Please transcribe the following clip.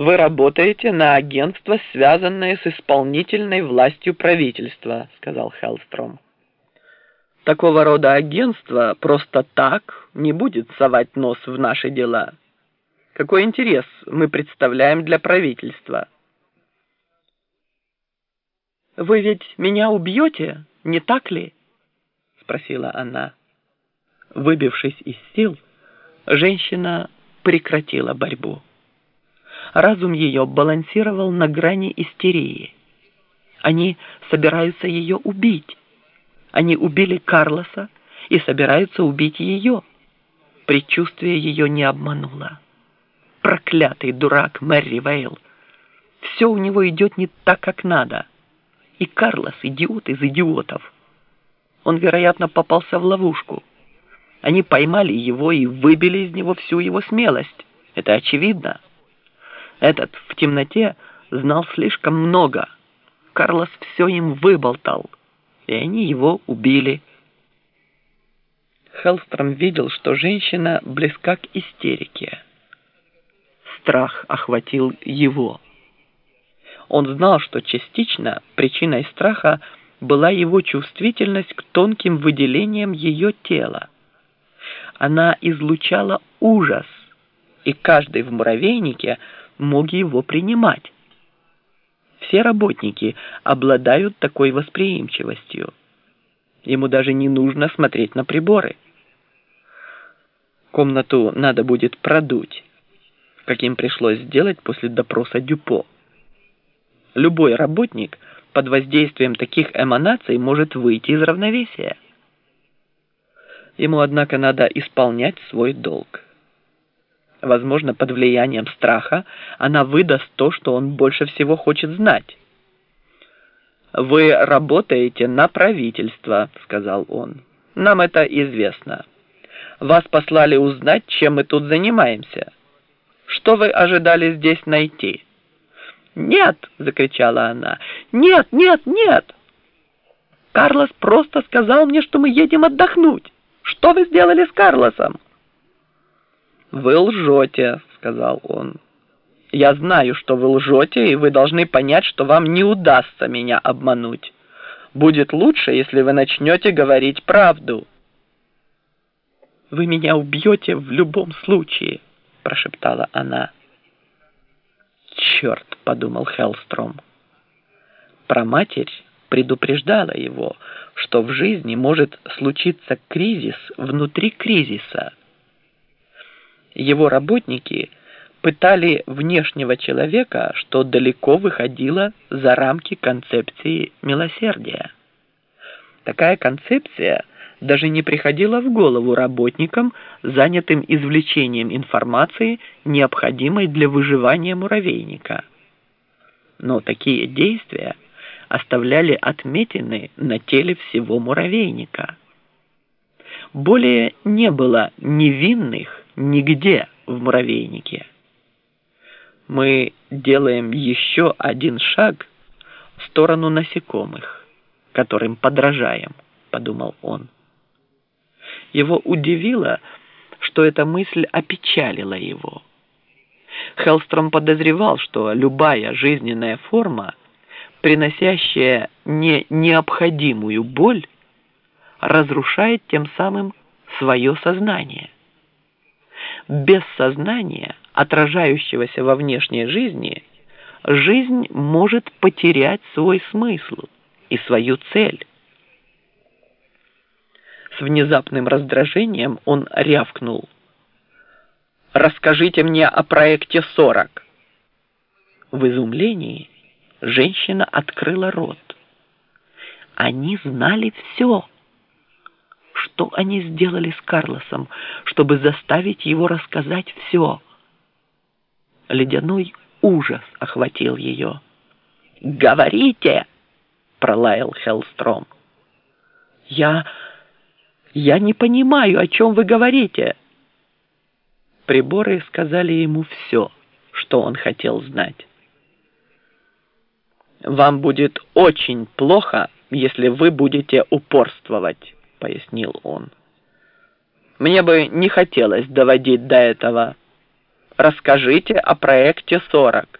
вы работаете на агентство, связанное с исполнительной властью правительства», — сказал Хеллстром. «Такого рода агентство просто так не будет совать нос в наши дела. Какой интерес мы представляем для правительства?» «Вы ведь меня убьете, не так ли?» — спросила она. Выбившись из сил, женщина прекратила борьбу. Разум ее балансировал на грани истерии. Они собираются ее убить. Они убили Карлоса и собираются убить ее. Предчувствие ее не обмануло. Проклятый дурак Мэри Вейл. Все у него идет не так, как надо. И Карлос идиот из идиотов. Он, вероятно, попался в ловушку. Они поймали его и выбили из него всю его смелость. Это очевидно. Этот в темноте знал слишком много. Карлос все им выболтал, и они его убили. Хеллстром видел, что женщина близка к истерике. Страх охватил его. Он знал, что частично причиной страха была его чувствительность к тонким выделениям ее тела. Она излучала ужас, и каждый в муравейнике – мог его принимать. Все работники обладают такой восприимчивостью. Ему даже не нужно смотреть на приборы. Комнату надо будет продуть, каким пришлось сделать после допроса Дюпо. Любой работник под воздействием таких эманаций может выйти из равновесия. Ему, однако, надо исполнять свой долг. Возможно, под влиянием страха она выдаст то, что он больше всего хочет знать. «Вы работаете на правительство», — сказал он. «Нам это известно. Вас послали узнать, чем мы тут занимаемся. Что вы ожидали здесь найти?» «Нет!» — закричала она. «Нет, нет, нет!» «Карлос просто сказал мне, что мы едем отдохнуть. Что вы сделали с Карлосом?» «Вы лжете», — сказал он. «Я знаю, что вы лжете, и вы должны понять, что вам не удастся меня обмануть. Будет лучше, если вы начнете говорить правду». «Вы меня убьете в любом случае», — прошептала она. «Черт», — подумал Хеллстром. Про матерь предупреждала его, что в жизни может случиться кризис внутри кризиса — его работники пытали внешнего человека, что далеко выходило за рамки концепции милосердия. Такая концепция даже не приходила в голову работникам, занятым извлечением информации, необходимой для выживания муравейника. Но такие действия оставляли отметины на теле всего муравейника. Более не было невинных, нигде в муравейнике. Мы делаем еще один шаг в сторону насекомых, которым подражаем, подумал он. Его удивило, что эта мысль опечалила его. Хеллстром подозревал, что любая жизненная форма, приносящая не необходимую боль, разрушает тем самым свое сознание без сознания, отражающегося во внешней жизни, жизнь может потерять свой смысл и свою цель. С внезапным раздражением он рявкнул. «Расскажите мне о проекте 40». В изумлении женщина открыла рот. Они знали все что они сделали с Карлосом, чтобы заставить его рассказать все. Ледяной ужас охватил ее. «Говорите!» — пролаял Хеллстром. «Я... я не понимаю, о чем вы говорите!» Приборы сказали ему все, что он хотел знать. «Вам будет очень плохо, если вы будете упорствовать» пояснил он. Мне бы не хотелось доводить до этого. Расскажите о проекте 40.